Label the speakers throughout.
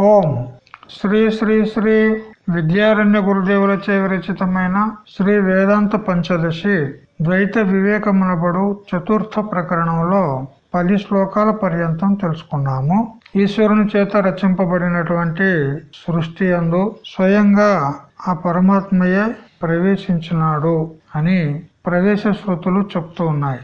Speaker 1: ఓం. శ్రీ శ్రీ శ్రీ విద్యారణ్య గురుదేవులచే విరచితమైన శ్రీ వేదాంత పంచదశి ద్వైత వివేకమునబడు చతుర్థ ప్రకరణంలో పది శ్లోకాల పర్యంతం తెలుసుకున్నాము. ఈశ్వరుని చేత రచింపబడినటువంటి సృష్టి అందు స్వయంగా ఆ పరమాత్మయే ప్రవేశించినాడు అని ప్రవేశ శృతులు చెప్తూ ఉన్నాయి.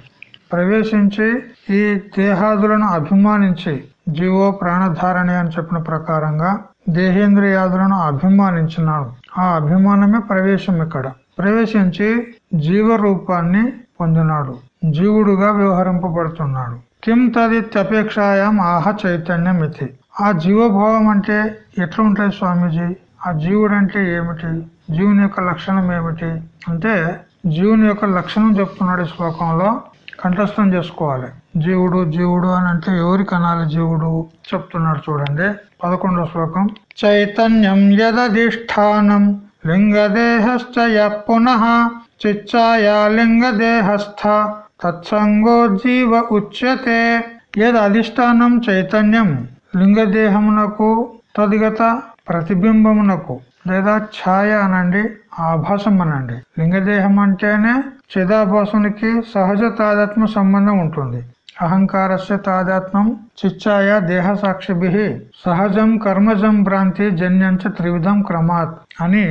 Speaker 1: ప్రవేశించి ఈ దేహాదులను అభిమానించి జీవో ప్రాణధారణి అని చెప్పిన ప్రకారంగా దేహేంద్రియాదులను అభిమానించినాడు. ఆ అభిమానమే ప్రవేశం ఇక్కడ. ప్రవేశించి జీవరూపాన్ని పొందినాడు. జీవుడుగా వ్యవహరింపబడుతున్నాడు. కిం తదిత్యపేక్షాయాం ఆహ చైతన్యం ఇది ఆ జీవభావం అంటే ఎట్లా ఉంటాయి స్వామీజీ? ఆ జీవుడు అంటే ఏమిటి? జీవుని యొక్క లక్షణం ఏమిటి? అంటే జీవుని యొక్క లక్షణం చెప్తున్నాడు ఈ శ్లోకంలో. కంఠస్థం చేసుకోవాలి. జీవుడు జీవుడు అని అంటే ఎవరికి అనాలి జీవుడు? చెప్తున్నాడు చూడండి. పదకొండో శ్లోకం. చైతన్యం యదధిష్టానం లింగదేహశ్చ పునః చిచ్చాయా లింగదేహస్థ తత్సంగో జీవ ఉచ్యతే. యద్ అధిష్టానం చైతన్యం లింగదేహమునకు తదిగత ప్రతిబింబమునకు. లేదా ఛాయ అనండి ఆభాసం అనండి. లింగదేహం అంటేనే చిదాభాసునికి సహజ తాదాత్మ సంబంధం ఉంటుంది. అహంకారస్య తాదాత్మం చిచ్చాయ దేహ సాక్షిభి సహజం కర్మజం భ్రాంతి జన్యంచ త్రివిధం క్రమాత్ అని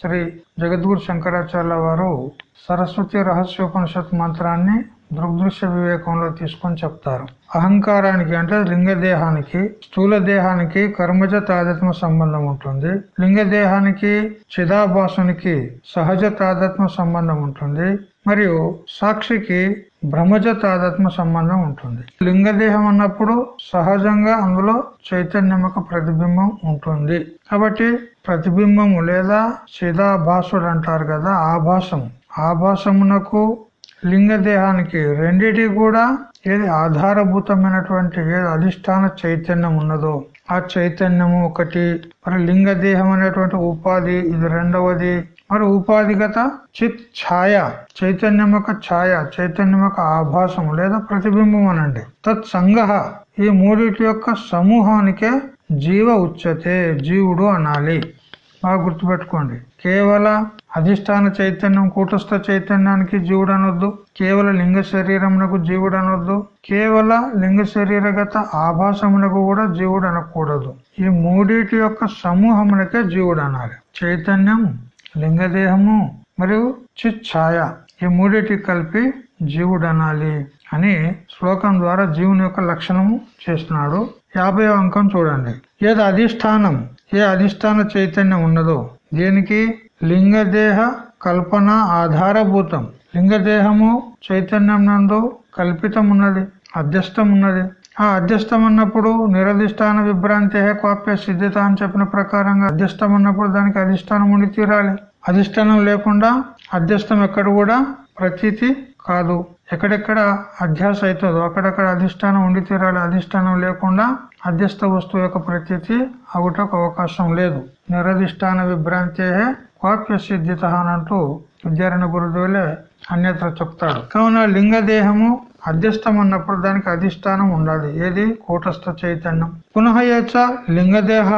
Speaker 1: శ్రీ జగద్గురు శంకరాచార్య వారు సరస్వతి రహస్యోపనిషత్ మంత్రాన్ని దృగ్దృశ్య వివేకంలో తీసుకొని చెప్తారు. అహంకారానికి అంటే లింగదేహానికి స్థూల దేహానికి కర్మజ తాదత్మ సంబంధం ఉంటుంది. లింగదేహానికి చిదాభాసునికి సహజ తాదత్మ సంబంధం ఉంటుంది. మరియు సాక్షికి భ్రమజ తాదత్మ సంబంధం ఉంటుంది. లింగదేహం అన్నప్పుడు సహజంగా అందులో చైతన్యమక ప్రతిబింబం ఉంటుంది. కాబట్టి ప్రతిబింబము లేదా చిదాభాసుడు అంటారు కదా ఆభాసము. ఆభాసమునకు లింగదేహానికి రెండిటి కూడా ఏది ఆధారభూతమైనటువంటి ఏది అధిష్టాన చైతన్యం ఉన్నదో ఆ చైతన్యము ఒకటి. మరి లింగదేహం అనేటువంటి ఉపాధి ఇది రెండవది. మరి ఉపాధిగత చిత్ ఛాయ చైతన్యం యొక్క ఛాయ చైతన్యం యొక్క ఆభాసం లేదా ప్రతిబింబం అనండి. తత్సంగ ఈ మూడిటి యొక్క సమూహానికే జీవ ఉచ్యతే జీవుడు అనాలి. బాగా గుర్తుపెట్టుకోండి. కేవల అధిష్టాన చైతన్యం కూటస్థ చైతన్యానికి జీవుడు అనొద్దు కేవల లింగ శరీరమునకు జీవుడు అనొద్దు కేవల లింగ శరీరగత ఆభాసమునకు కూడా జీవుడు అనకూడదు ఈ మూడిటి యొక్క సమూహమునకే జీవుడు అనాలి చైతన్యం లింగదేహము మరియు చిచ్ఛాయ ఈ మూడిటి కలిపి జీవుడు అనాలి అని శ్లోకం ద్వారా జీవుని యొక్క లక్షణము చేస్తున్నాడు. యాభై అంకం చూడండి. ఏది అధిష్టానం ఏ అధిష్టాన చైతన్యం ఉన్నదో? దేనికి? లింగదేహ కల్పన ఆధారభూతం. లింగదేహము చైతన్యం నందు కల్పితం ఉన్నది అధ్యస్థం ఉన్నది ఆ అధ్యస్థం అన్నప్పుడు నిరధిష్టాన విభ్రాంతి కాప్య సిద్ధిత అని చెప్పిన ప్రకారంగా అధ్యస్థం అన్నప్పుడు దానికి అధిష్టానం ఉండి తీరాలి. అధిష్టానం లేకుండా అధ్యస్థం ఎక్కడ కూడా ప్రతీతి కాదు. ఎక్కడెక్కడ అధ్యాస అవుతుందో అక్కడక్కడ అధిష్టానం ఉండి తీరాలి అధిష్టానం లేకుండా అధ్యస్థ వస్తువు యొక్క ప్రతీతి అవుటకు అవకాశం లేదు. నిరధిష్టాన విభ్రాంతే వాక్య సిద్ధిత అనంటూ విద్యారణ్య గురుదేవులే అన్యత్ర చెప్తాడు కావున లింగదేహము అధ్యస్థం అన్నప్పుడు దానికి అధిష్టానం ఉండాలి. ఏది? కూటస్థ చైతన్యం. పునః ఏచ లింగదేహ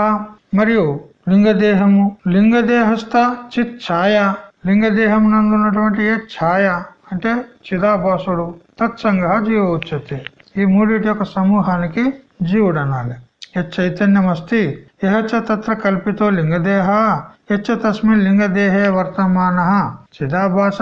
Speaker 1: మరియు లింగదేహము. లింగదేహస్థ చిత్ ఛాయ. లింగదేహం నందున్నటువంటి ఏ ఛాయ? అంటే చిదాభాసుడు తత్సంగ జీవ ఉచ్యతే ఈ మూడిటి యొక్క సమూహానికి జీవుడు అనాలి చైతన్యం అస్తి యహచ తత్ర కల్పితో లింగదేహ యచ్చ తస్మిన్ లింగదేహే వర్తమాన. చిదాభాస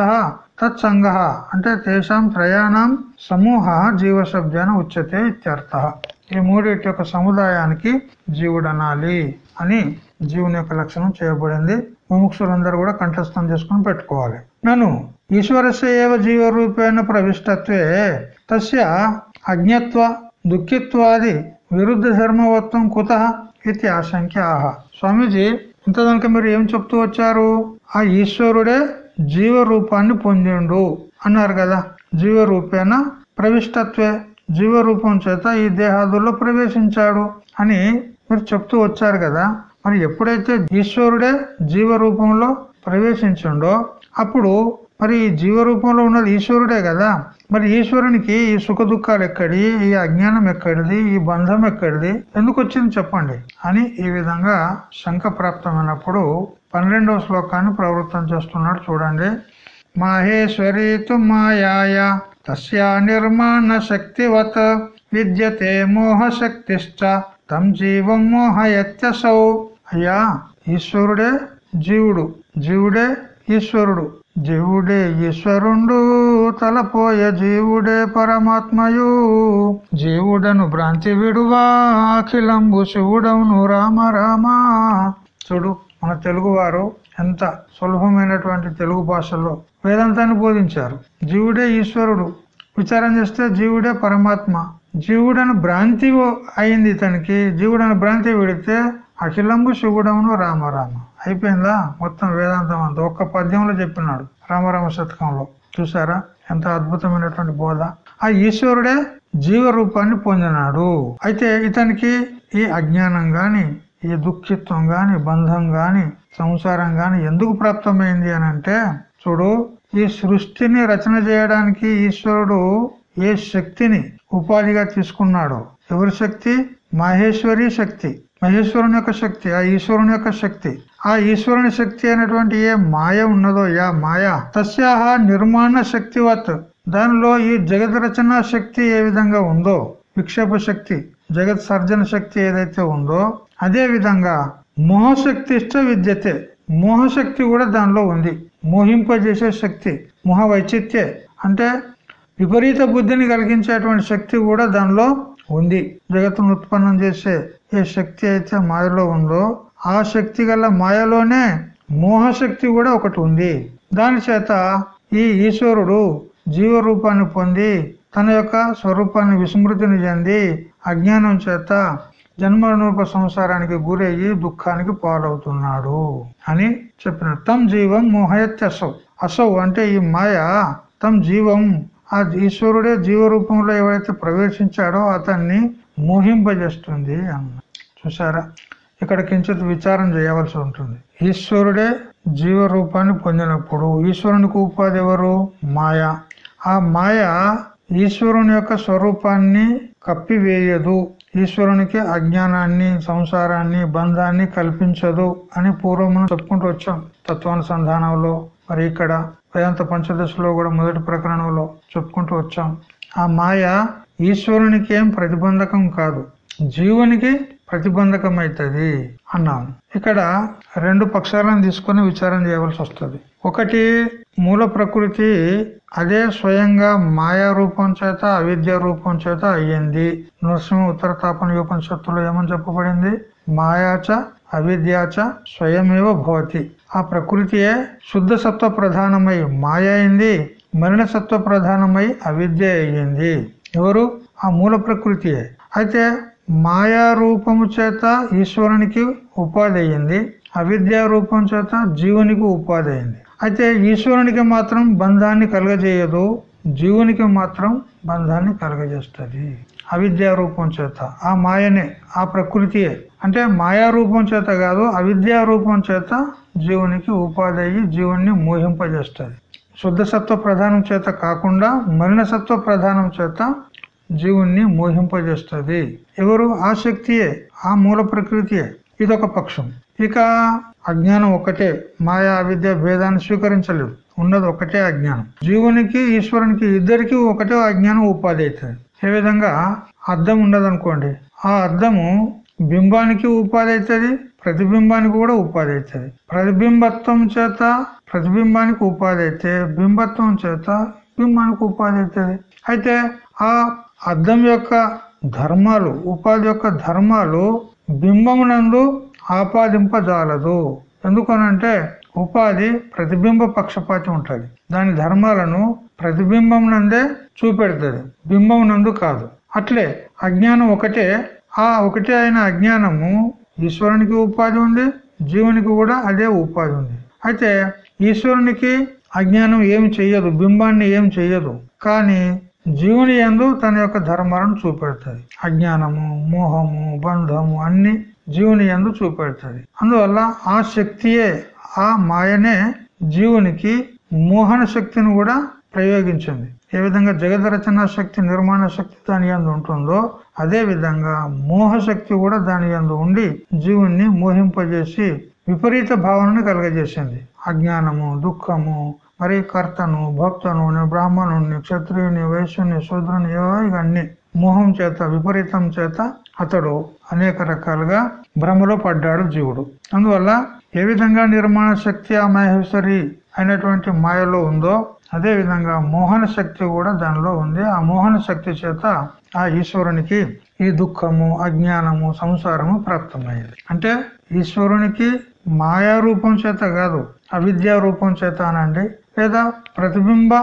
Speaker 1: తత్సంగ అంటే తేషాం త్రయాణం సమూహ జీవశబ్దాన ఉచ్యతే ఇత్యర్థ. ఈ మూడింటి యొక్క సముదాయానికి జీవుడనాలి అని జీవుని యొక్క లక్షణం చేయబడింది. ముముక్షులందరూ కూడా కంఠస్థం చేసుకుని పెట్టుకోవాలి. నను ఈశ్వరస్య ఏవ ప్రవిష్టత్వే తస్య అజ్ఞత్వ దుఃఖిత్వాది విరుద్ధ ధర్మవత్వం కుత ఇది ఆశంక్య ఆహ స్వామీజీ ఇంతదనక మీరు ఏం చెప్తూ వచ్చారు? ఆ ఈశ్వరుడే జీవరూపాన్ని పొందిండు అన్నారు కదా. జీవరూపేణ ప్రవిష్టత్వే జీవరూపం చేత ఈ దేహాదుల్లో ప్రవేశించాడు అని మీరు చెప్తూ వచ్చారు కదా. మరి ఎప్పుడైతే ఈశ్వరుడే జీవరూపంలో ప్రవేశించిండో అప్పుడు మరి ఈ జీవ రూపంలో ఉన్నది ఈశ్వరుడే కదా. మరి ఈశ్వరునికి ఈ సుఖ దుఃఖాలు ఎక్కడి ఈ అజ్ఞానం ఎక్కడిది? ఈ బంధం ఎక్కడిది? ఎందుకు వచ్చింది చెప్పండి. అని ఈ విధంగా శంఖ ప్రాప్తమైనప్పుడు పన్నెండవ శ్లోకాన్ని ప్రవృత్తం చేస్తున్నాడు చూడండి. మాహేశ్వరి తు మాయాయ తస్యా నిర్మాణ శక్తివత్ విద్యతే మోహశక్తిశ్చ తం జీవం మోహయత్యసౌ. అయ్యా ఈశ్వరుడే జీవుడు. జీవుడే ఈశ్వరుడు. జీవుడే ఈశ్వరుండు తలపోయ జీవుడే పరమాత్మయు. జీవుడను భ్రాంతి విడువా అఖిలంబు శివుడవును రామ రామ. చూడు మన తెలుగువారు ఎంత సులభమైనటువంటి తెలుగు భాషలో వేదాంతాన్ని బోధించారు. జీవుడే ఈశ్వరుడు. విచారం చేస్తే జీవుడే పరమాత్మ. జీవుడను భ్రాంతి అయింది ఇతనికి జీవుడను భ్రాంతి విడితే అఖిలంబు శివుడమును రామరామ అయిపోయిందా? మొత్తం వేదాంతం అంతా. ఒక్క పద్యంలో చెప్పినాడు రామరామ శతకంలో. చూసారా ఎంత అద్భుతమైనటువంటి బోధ. ఆ ఈశ్వరుడే జీవ రూపాన్ని పొందినాడు. అయితే ఇతనికి ఈ అజ్ఞానం గాని ఈ దుఃఖిత్వం గాని బంధం గాని సంసారం గాని ఎందుకు ప్రాప్తమైంది అని అంటే చూడు ఈ సృష్టిని రచన చేయడానికి ఈశ్వరుడు ఏ శక్తిని ఉపాధిగా తీసుకున్నాడో. ఎవరి శక్తి? మహేశ్వరి శక్తి. మహేశ్వరుని యొక్క శక్తి ఆ ఈశ్వరుని యొక్క శక్తి. ఆ ఈశ్వరుని శక్తి అయినటువంటి ఏ మాయ ఉన్నదో యా మాయ తస్యాహ నిర్మాణ శక్తివత్. దానిలో ఈ జగత్ రచనా శక్తి ఏ విధంగా ఉందో విక్షేప శక్తి జగత్ సర్జన శక్తి ఏదైతే ఉందో అదే విధంగా మోహశక్తి ఇష్ట విద్యతే. మోహశక్తి కూడా దానిలో ఉంది. మోహింపజేసే శక్తి మోహ వైచిత్యే అంటే విపరీత బుద్ధిని కలిగించేటువంటి శక్తి కూడా దానిలో ఉంది. జగత్తును ఉత్పన్నం చేసే ఏ శక్తి అయితే మాయలో ఉందో ఆ శక్తి గల మాయలోనే మోహశక్తి కూడా ఒకటి ఉంది. దాని చేత ఈ ఈశ్వరుడు జీవ రూపాన్ని పొంది తన యొక్క స్వరూపాన్ని విస్మృతిని చెంది అజ్ఞానం చేత జన్మరూప సంసారానికి గురయ్యి దుఃఖానికి పాలవుతున్నాడు అని చెప్పిన తమ్ జీవం మోహయత్యసౌ. అసౌ అంటే ఈ మాయ తమ్ జీవం ఆ ఈశ్వరుడే జీవ రూపంలో ఎవరైతే ప్రవేశించాడో అతన్ని మోహింపజేస్తుంది అన్న చూసారా ఇక్కడ కించిత్ విచారం చేయవలసి ఉంటుంది. ఈశ్వరుడే జీవరూపాన్ని పొందినప్పుడు ఈశ్వరునికి ఉపాధి ఎవరు? మాయ. ఆ మాయ ఈశ్వరుని యొక్క స్వరూపాన్ని కప్పివేయదు. ఈశ్వరునికి అజ్ఞానాన్ని సంసారాన్ని బంధాన్ని కల్పించదు అని పూర్వం మనం చెప్పుకుంటూ వచ్చాం తత్వానుసంధానంలో. మరి ఇక్కడ వేదాంత పంచదశలో కూడా మొదటి ప్రకరణంలో చెప్పుకుంటూ వచ్చాం. ఆ మాయ ఈశ్వరునికి ఏం ప్రతిబంధకం కాదు. జీవునికి ప్రతిబంధకం అవుతుంది అన్నాం ఇక్కడ రెండు పక్షాలను తీసుకొని విచారం చేయవలసి వస్తుంది. ఒకటి మూల ప్రకృతి అదే స్వయంగా మాయా రూపం చేత అవిద్య రూపం చేత అయ్యింది. నృసింహ ఉత్తర తాపన ఉపనిషత్తులో ఏమని చెప్పబడింది? మాయాచ అవిద్యాచ స్వయమేవ భవతి. ఆ ప్రకృతియే శుద్ధ సత్వ ప్రధానమై మాయ అయింది మరణ సత్వ ప్రధానమై అవిద్య అయ్యింది. ఎవరు? ఆ మూల ప్రకృతియే. అయితే మాయా రూపము చేత ఈశ్వరునికి ఉపాధి అయ్యింది అవిద్యా రూపం చేత జీవునికి ఉపాధి అయింది అయితే ఈశ్వరునికి మాత్రం బంధాన్ని కలగజేయదు జీవునికి మాత్రం బంధాన్ని కలగజేస్తుంది. అవిద్యా రూపం చేత ఆ మాయనే ఆ ప్రకృతియే. అంటే మాయా రూపం చేత కాదు అవిద్యా రూపం చేత జీవునికి ఉపాధి అయ్యి జీవుణ్ణి మోహింపజేస్తుంది. శుద్ధ సత్వ ప్రధానం చేత కాకుండా మరణ సత్వ ప్రధానం చేత జీవుణ్ణి మోహింపజేస్తుంది. ఎవరు? ఆ శక్తియే ఆ మూల ప్రకృతియే. ఇదొక పక్షం. ఇక అజ్ఞానం ఒకటే మాయా విద్య భేదాన్ని స్వీకరించలేదు. ఉన్నది ఒకటే అజ్ఞానం. జీవునికి ఈశ్వరునికి ఇద్దరికి ఒకటే అజ్ఞానం ఉపాధి అవుతుంది ఏ విధంగా? అర్థం ఉండదనుకోండి ఆ అర్థము బింబానికి ఉపాధి అవుతుంది ప్రతిబింబానికి కూడా ఉపాధి అవుతుంది ప్రతిబింబత్వం చేత ప్రతిబింబానికి ఉపాధి అయితే బింబత్వం చేత బింబానికి ఉపాధి అవుతుంది అయితే ఆ అద్దం యొక్క ధర్మాలు ఉపాధి యొక్క ధర్మాలు బింబమునందు ఆపాదింపజాలదు. ఎందుకనంటే ఉపాధి ప్రతిబింబ పక్షపాతి ఉంటుంది. దాని ధర్మాలను ప్రతిబింబం నందే చూపెడుతుంది. బింబం నందు కాదు. అట్లే అజ్ఞానం ఒకటే. ఆ ఒకటే అయిన అజ్ఞానము ఈశ్వరునికి ఉపాధి ఉంది జీవునికి కూడా అదే ఉపాధి ఉంది. అయితే ఈశ్వరునికి అజ్ఞానం ఏం చెయ్యదు బింబాన్ని ఏం చెయ్యదు. కానీ జీవుని ఎందు తన యొక్క ధర్మాలను చూపెడుతుంది అజ్ఞానము మోహము బంధము అన్ని జీవుని ఎందు చూపెడుతుంది అందువల్ల ఆ శక్తియే ఆ మాయనే జీవునికి మోహన శక్తిని కూడా ప్రయోగించింది. ఏ విధంగా జగద రచనా శక్తి నిర్మాణ శక్తి దాని ఎందు ఉంటుందో అదే విధంగా మోహశక్తి కూడా దాని ఎందు ఉండి జీవుణ్ణి మోహింపజేసి విపరీత భావనను కలగజేసింది. అజ్ఞానము దుఃఖము మరి కర్తను భక్తను బ్రాహ్మణుని క్షత్రియుని వైశ్యుని శూద్రుని ఇవన్నీ మోహం చేత విపరీతం చేత అతడు అనేక రకాలుగా భ్రమలో పడ్డాడు జీవుడు. అందువల్ల ఏ విధంగా నిర్మాణ శక్తి ఆ మహేశ్వరి అయినటువంటి మాయలో ఉందో అదే విధంగా మోహన శక్తి కూడా దానిలో ఉంది. ఆ మోహన శక్తి చేత ఆ ఈశ్వరునికి ఈ దుఃఖము అజ్ఞానము సంసారము ప్రాప్తమైంది. అంటే ఈశ్వరునికి మాయా రూపం చేత కాదు అవిద్యా రూపం చేత అనండి. లేదా ప్రతిబింబ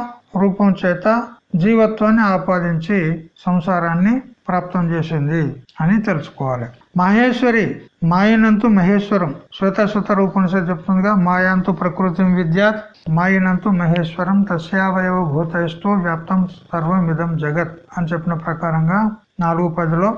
Speaker 1: రూపం చేత జీవత్వాన్ని ఆపాదించి సంసారాన్ని ప్రాప్తం చేసింది అని తెలుసుకోవాలి. మహేశ్వరి మాయనంతు మహేశ్వరం. శ్వేతశ్వత రూపనిషత్ చెప్తుందిగా మాయాంతు ప్రకృతి విద్య మాయనంతు మహేశ్వరం తస్యావయవ భూతయస్తో వ్యాప్తం సర్వమిదం జగత్ అని చెప్పిన ప్రకారంగా నాలుగు పదిలో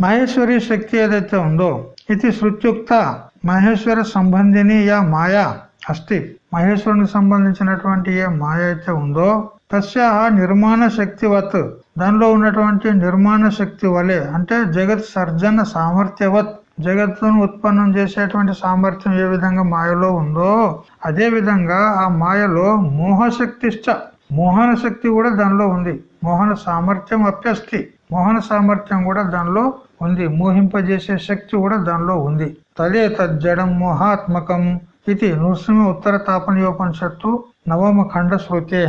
Speaker 1: మహేశ్వరి శక్తి ఏదైతే ఉందో ఇది శృత్యుక్త మహేశ్వర సంబంధిని యా మాయా అస్తి. మహేశ్వరునికి సంబంధించినటువంటి ఏ మాయ అయితే ఉందో తస్య నిర్మాణ శక్తివత్. దానిలో ఉన్నటువంటి నిర్మాణ శక్తి వలె అంటే జగత్ సర్జన సామర్థ్యవత్. జగత్తును ఉత్పన్నం చేసేటువంటి సామర్థ్యం ఏ విధంగా మాయలో ఉందో అదే విధంగా ఆ మాయలో మోహశక్తిష్ట మోహన శక్తి కూడా దానిలో ఉంది. మోహన సామర్థ్యం అప్యస్తి. మోహన సామర్థ్యం కూడా దానిలో ఉంది. మోహింపజేసే శక్తి కూడా దానిలో ఉంది. తదే తజ్జడం మోహాత్మకం. ఇది నృసింహ ఉత్తర తాపనయోపనిషత్తు నవమ ఖండ శృతే.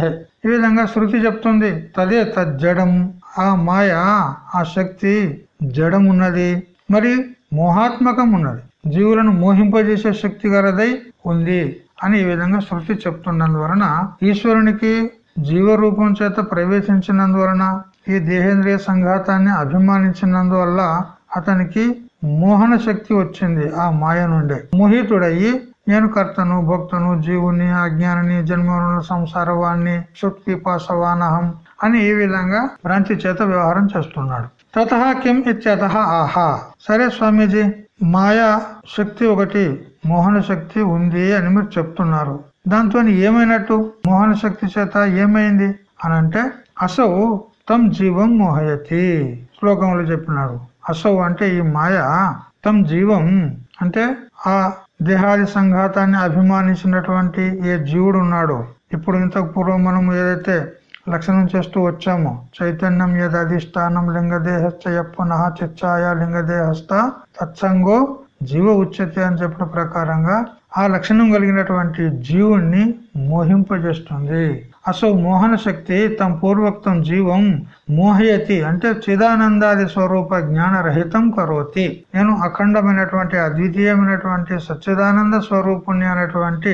Speaker 1: ఈ విధంగా శృతి చెప్తుంది తదే తజ్జడం ఆ మాయ ఆ శక్తి జడం ఉన్నది మరి మోహాత్మకం ఉన్నది జీవులను మోహింపజేసే శక్తి గలదై ఉంది అని ఈ విధంగా శృతి చెప్తున్నందువలన ఈశ్వరునికి జీవరూపం చేత ప్రవేశించినందువలన ఈ దేహేంద్రియ సంఘాతాన్ని అభిమానించినందువల్ల అతనికి మోహన శక్తి వచ్చింది ఆ మాయ నుండే. మోహితుడయ్యి నేను కర్తను భక్తను జీవుని అజ్ఞానిని జన్మను సంసారవాణ్ణి పాసవానహం అని ఈ విధంగా భ్రాంతి చేత వ్యవహారం చేస్తున్నాడు. తత కిం ఇత్యత ఆహా. సరే స్వామీజీ మాయా శక్తి ఒకటి మోహన శక్తి ఉంది అని మీరు చెప్తున్నారు. దాంతో ఏమైనట్టు? మోహన శక్తి చేత ఏమైంది? అని అంటే అసౌ తమ్ జీవం మోహయతి. శ్లోకంలో చెప్పినాడు అసౌ అంటే ఈ మాయ తమ్ జీవం అంటే ఆ దేహాది సంఘాతాన్ని అభిమానించినటువంటి ఏ జీవుడు ఉన్నాడో ఇప్పుడు ఇంతకు పూర్వం మనం ఏదైతే లక్షణం చేస్తూ వచ్చామో చైతన్యం ఏది అధిష్టానం లింగదేహస్థ పునః చిచ్చాయ లింగదేహస్థ తత్సంగో జీవ ఉచ్యతే అని చెప్పిన ప్రకారంగా ఆ లక్షణం కలిగినటువంటి జీవుణ్ణి మోహింపజేస్తుంది. అసౌ మోహన శక్తి తమ పూర్వక్తం జీవం మోహయతి అంటే చిదానందాది స్వరూప జ్ఞాన రహితం కరోతి. నేను అఖండమైనటువంటి అద్వితీయమైనటువంటి సచ్చిదానంద స్వరూపుణ్ణి అనేటువంటి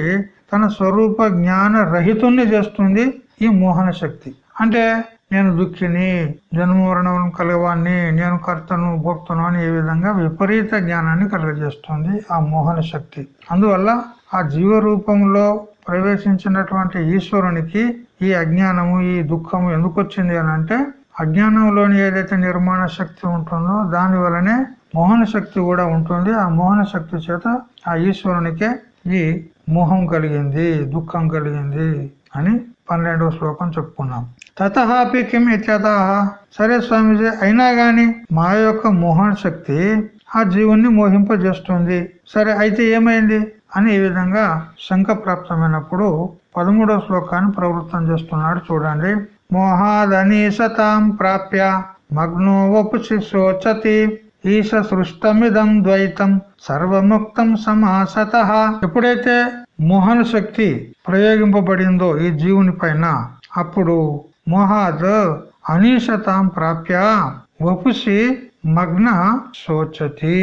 Speaker 1: తన స్వరూప జ్ఞాన రహితుణ్ణి చేస్తుంది ఈ మోహన శక్తి అంటే నేను దుఃఖిని జన్మవరణం కలవాన్ని నేను కర్తను భోక్తను అని ఏ విధంగా విపరీత జ్ఞానాన్ని కలుగజేస్తుంది ఆ మోహన శక్తి అందువల్ల ఆ జీవ రూపంలో ప్రవేశించినటువంటి ఈశ్వరునికి ఈ అజ్ఞానము ఈ దుఃఖము ఎందుకు వచ్చింది అని అంటే అజ్ఞానంలోని ఏదైతే నిర్మాణ శక్తి ఉంటుందో దాని వలనే మోహన శక్తి కూడా ఉంటుంది. ఆ మోహన శక్తి చేత ఆ ఈశ్వరునికే ఈ మోహం కలిగింది దుఃఖం కలిగింది అని పన్నెండవ శ్లోకం చెప్పుకున్నాం. తతహాపి కిం ఇత్యత సరే స్వామిజీ అయినా గాని మా యొక్క మోహన శక్తి ఆ జీవుణ్ణి మోహింపజేస్తుంది. సరే అయితే ఏమైంది? అని ఈ విధంగా శంక ప్రాప్తమైనప్పుడు పదమూడవ శ్లోకాన్ని ప్రవృత్తం చేస్తున్నాడు చూడండి. మోహాదనీశతాం ప్రాప్య మగ్నో వపుసి శోచతి ఈశ సృష్టమిదం ద్వైతం సర్వముక్తం సమాసత. ఎప్పుడైతే మోహన శక్తి ప్రయోగింపబడిందో ఈ జీవుని పైన అప్పుడు మోహాద్ అనీషతాం ప్రాప్య వపుసి మగ్న శోచతి.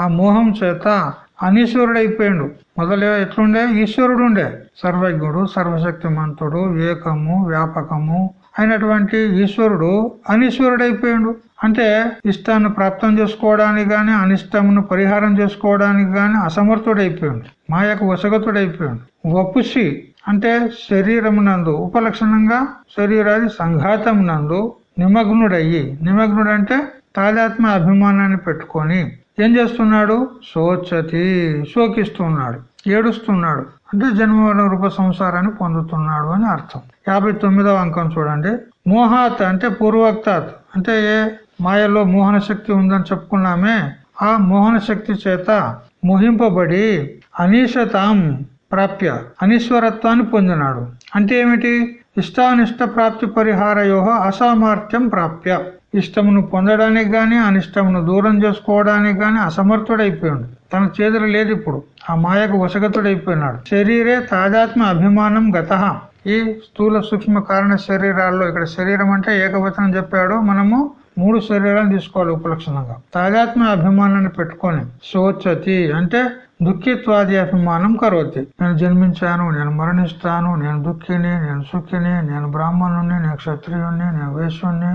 Speaker 1: ఆ మోహం చేత అనీశ్వరుడైపోయాడు. మొదలు ఎట్లుండే? ఈశ్వరుడు ఉండే సర్వజ్ఞుడు సర్వశక్తిమంతుడు ఏకము వ్యాపకము అయినటువంటి ఈశ్వరుడు అనీశ్వరుడైపోయాడు. అంటే ఇష్టాన్ని ప్రాప్తం చేసుకోవడానికి గాని అనిష్టమును పరిహారం చేసుకోవడానికి గాని అసమర్థుడైపోయాడు. మాయకు వసగతుడైపోయాడు వపుషి అంటే శరీరమునందు ఉపలక్షణంగా శరీరాది సంఘాతం నందు నిమగ్నుడయ్యి నిమగ్నుడు అంటే తాదాత్మ అభిమానాన్ని పెట్టుకొని ఏం చేస్తున్నాడు? శోచతి శోకిస్తున్నాడు ఏడుస్తున్నాడు. అంటే జన్మ రూప సంసారాన్ని పొందుతున్నాడు అని అర్థం. యాభై తొమ్మిదవ అంకం చూడండి. మోహాత్ అంటే పూర్వక్తాత్. అంటే ఏ? మాయలో మోహన శక్తి ఉందని చెప్పుకున్నామే. ఆ మోహన శక్తి చేత మోహింపబడి అనీశతాం ప్రాప్య అనీశ్వరత్వాన్ని పొందినాడు. అంటే ఏమిటి? ఇష్టానిష్ట ప్రాప్తి పరిహారయోహ అసామర్థ్యం ప్రాప్య. ఇష్టమును పొందడానికి కానీ అనిష్టమును దూరం చేసుకోవడానికి కానీ అసమర్థుడైపోయాడు. తన చేతులు లేదు ఇప్పుడు ఆ మాయకు వశగతుడైపోయినాడు. శరీరే తాజాత్మ అభిమానం గత. ఈ స్థూల సూక్ష్మ కారణ శరీరాల్లో ఇక్కడ శరీరం అంటే ఏకవచనం చెప్పాడు మనము మూడు శరీరాలను తీసుకోవాలి ఉపలక్షణంగా. తాజాత్మ అభిమానాన్ని పెట్టుకొని సోచతి అంటే దుఃఖిత్వాది అభిమానం కరోతి. నేను జన్మించాను నేను మరణిస్తాను నేను దుఃఖిని నేను సుఖిని నేను బ్రాహ్మణుని నేను క్షత్రియుణ్ణి నేను వేశ్యుణ్ణి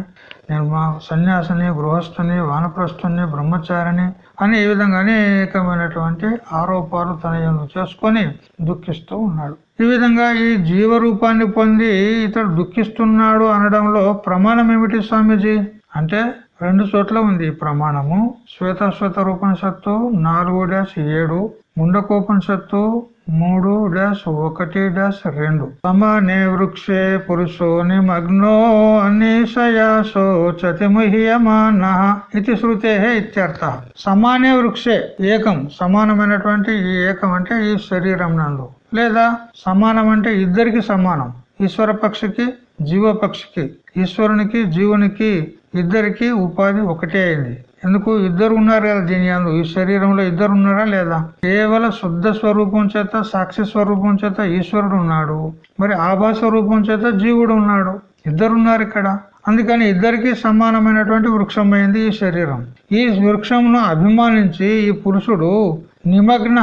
Speaker 1: నేను మా సన్యాసిని గృహస్థుని వానప్రస్థుని బ్రహ్మచారిని అని ఈ విధంగా అనేకమైనటువంటి ఆరోపాలు తన చేసుకొని దుఃఖిస్తూ ఉన్నాడు. ఈ విధంగా ఈ జీవ రూపాన్ని పొంది ఇతడు దుఃఖిస్తున్నాడు అనడంలో ప్రమాణం ఏమిటి స్వామీజీ? అంటే రెండు చోట్ల ఉంది ఈ ప్రమాణము. శ్వేతశ్వేత రూపనిషత్తు నాలుగు డాష్ ఏడు ముండకోపనిషత్తు మూడు డాష్ ఒకటి డాష్ రెండు. సమానే వృక్షే పురుషో నిమగ్నో అనిశయాసో చతిముహ్యమాన ఇది శృతే ఇత్యర్థ. సమానే వృక్షే ఏకం. సమానమైనటువంటి ఈ ఏకం అంటే ఈ శరీరం నందు. లేదా సమానం అంటే ఇద్దరికి సమానం. ఈశ్వర పక్షికి జీవపక్షికి ఈశ్వరునికి జీవునికి ఇద్దరికి ఉపాధి ఒకటే అయింది. ఎందుకు ఇద్దరు ఉన్నారు కదా దీని అందు? ఈ శరీరంలో ఇద్దరు ఉన్నారా లేదా? కేవల శుద్ధ స్వరూపం చేత సాక్షి స్వరూపం చేత ఈశ్వరుడు ఉన్నాడు. మరి ఆభా స్వరూపం చేత జీవుడు ఉన్నాడు. ఇద్దరున్నారు ఇక్కడ. అందుకని ఇద్దరికి సమానమైనటువంటి వృక్షమైంది ఈ శరీరం. ఈ వృక్షంను అభిమానించి ఈ పురుషుడు నిమగ్న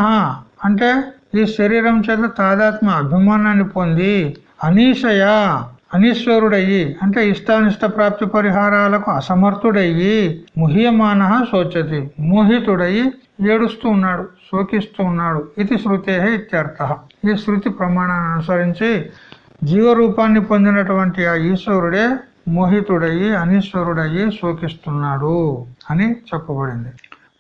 Speaker 1: అంటే ఈ శరీరం చేత తాదాత్మ అభిమానాన్ని పొంది అనీషయ అనీశ్వరుడయ్యి అంటే ఇష్టానిష్ట ప్రాప్తి పరిహారాలకు అసమర్థుడయ్యి ముహ్యమాన శోచతి. మోహితుడయ్యి ఏడుస్తూ ఉన్నాడు శోకిస్తూ ఉన్నాడు ఇది శృతే ఇత్యర్థ. ఈ శృతి ప్రమాణాన్ని అనుసరించి జీవరూపాన్ని పొందినటువంటి ఆ ఈశ్వరుడే మోహితుడయ్యి అనీశ్వరుడయ్యి శోకిస్తున్నాడు అని చెప్పబడింది.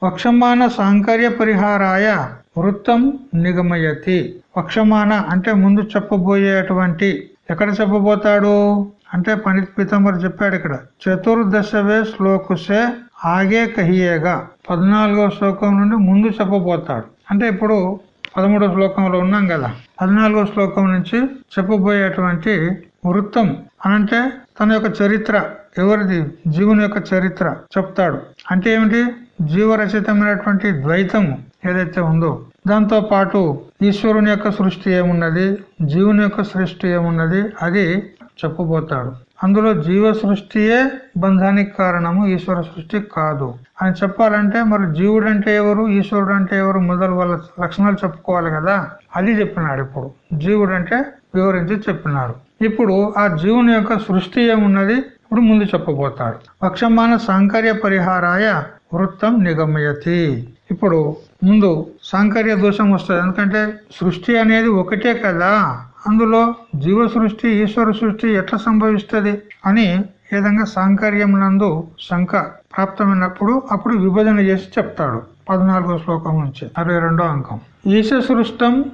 Speaker 1: వక్షమాన సాంకర్య పరిహారాయ వృత్తం నిగమయతి. వక్షమాన అంటే ముందు చెప్పబోయేటువంటి ఎక్కడ చెప్పబోతాడు? అంటే పండిత్ పీతాంబర్ చెప్పాడు ఇక్కడ. చతుర్దశవే శ్లోకుసే ఆగే కహియేగా. పద్నాలుగో శ్లోకం నుండి ముందు చెప్పబోతాడు. అంటే ఇప్పుడు పదమూడో శ్లోకంలో ఉన్నాం కదా. పద్నాలుగో శ్లోకం నుంచి చెప్పబోయేటువంటి వృత్తం అనంటే తన యొక్క చరిత్ర ఎవరిది? జీవుని యొక్క చరిత్ర చెప్తాడు. అంటే ఏమిటి? జీవరచితమైనటువంటి ద్వైతము ఏదైతే ఉందో. దాంతో పాటు ఈశ్వరుని యొక్క సృష్టి ఏమున్నది? జీవుని యొక్క సృష్టి ఏమున్నది? అది చెప్పబోతాడు. అందులో జీవ సృష్టియే బంధానికి కారణము ఈశ్వర సృష్టి కాదు. అని చెప్పాలంటే మరి జీవుడు అంటే ఎవరు? ఈశ్వరుడు అంటే ఎవరు? మొదలు వాళ్ళ లక్షణాలు చెప్పుకోవాలి కదా? అది చెప్పినాడు ఇప్పుడు. జీవుడు అంటే వివరించి చెప్పినాడు ఇప్పుడు ఆ జీవుని యొక్క సృష్టి ఏమున్నది? ఇప్పుడు ముందు చెప్పబోతాడు. పక్షమాన సాంకర్య పరిహారాయ వృత్తం నిగమయతి. ఇప్పుడు ముందు సాంకర్య దోషం వస్తుంది. ఎందుకంటే సృష్టి అనేది ఒకటే కదా. అందులో జీవ సృష్టి ఈశ్వర సృష్టి ఎట్లా సంభవిస్తుంది అని ఏదంగా సాంకర్యం నందు శంక ప్రాప్తమైనప్పుడు అప్పుడు విభజన చేసి చెప్తాడు. పద్నాలుగో శ్లోకం నుంచి అరవై అంకం. ఈశ సృష్టం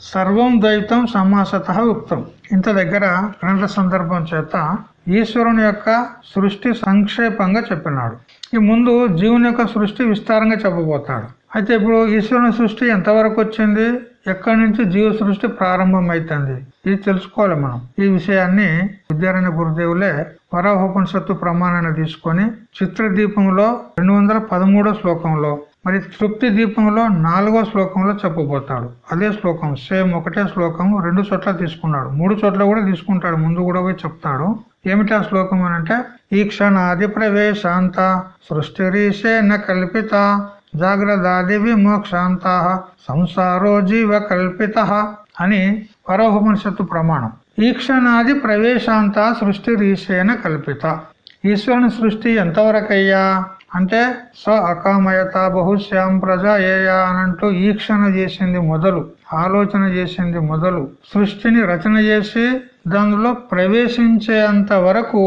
Speaker 1: సర్వం ద్వైతం సమాసత ఉక్తం. ఇంత దగ్గర గ్రంథ సందర్భం చేత ఈశ్వరుని యొక్క సృష్టి సంక్షేపంగా చెప్పినాడు. ఈ ముందు జీవుని యొక్క సృష్టి విస్తారంగా చెప్పబోతాడు. అయితే ఇప్పుడు ఈశ్వరుని సృష్టి ఎంతవరకు వచ్చింది? ఎక్కడి నుంచి జీవ సృష్టి ప్రారంభం అవుతుంది ఇది తెలుసుకోవాలి మనం. ఈ విషయాన్ని విద్యారాయణ గురుదేవులే వరాహోపనిషత్తు ప్రమాణాన్ని తీసుకొని చిత్ర దీపంలో రెండు వందల పదమూడో శ్లోకంలో మరి తృప్తి దీపంలో నాలుగో శ్లోకంలో చెప్పబోతాడు. అదే శ్లోకం సేమ్ ఒకటే శ్లోకం రెండు చోట్ల తీసుకున్నాడు. మూడు చోట్ల కూడా తీసుకుంటాడు ముందు కూడా పోయి చెప్తాడు. ఏమిటి ఆ శ్లోకం అని అంటే ఈ క్షణాది ప్రవేశాంత సృష్టి రీషే న కల్పిత జాగ్రదాది విమోక్షాంత సంసారో జీవ కల్పిత అని పరోహమనిషత్తు ప్రమాణం. ఈ క్షణాది ప్రవేశాంత సృష్టి రీసేన కల్పిత. ఈశ్వరుని సృష్టి ఎంతవరకయ్యా? అంటే స అకామయత బహుశ్యాం ప్రజా ఏయా అనంటూ ఈక్షణ చేసింది మొదలు ఆలోచన చేసింది మొదలు. సృష్టిని రచన చేసి దానిలో ప్రవేశించేంత వరకు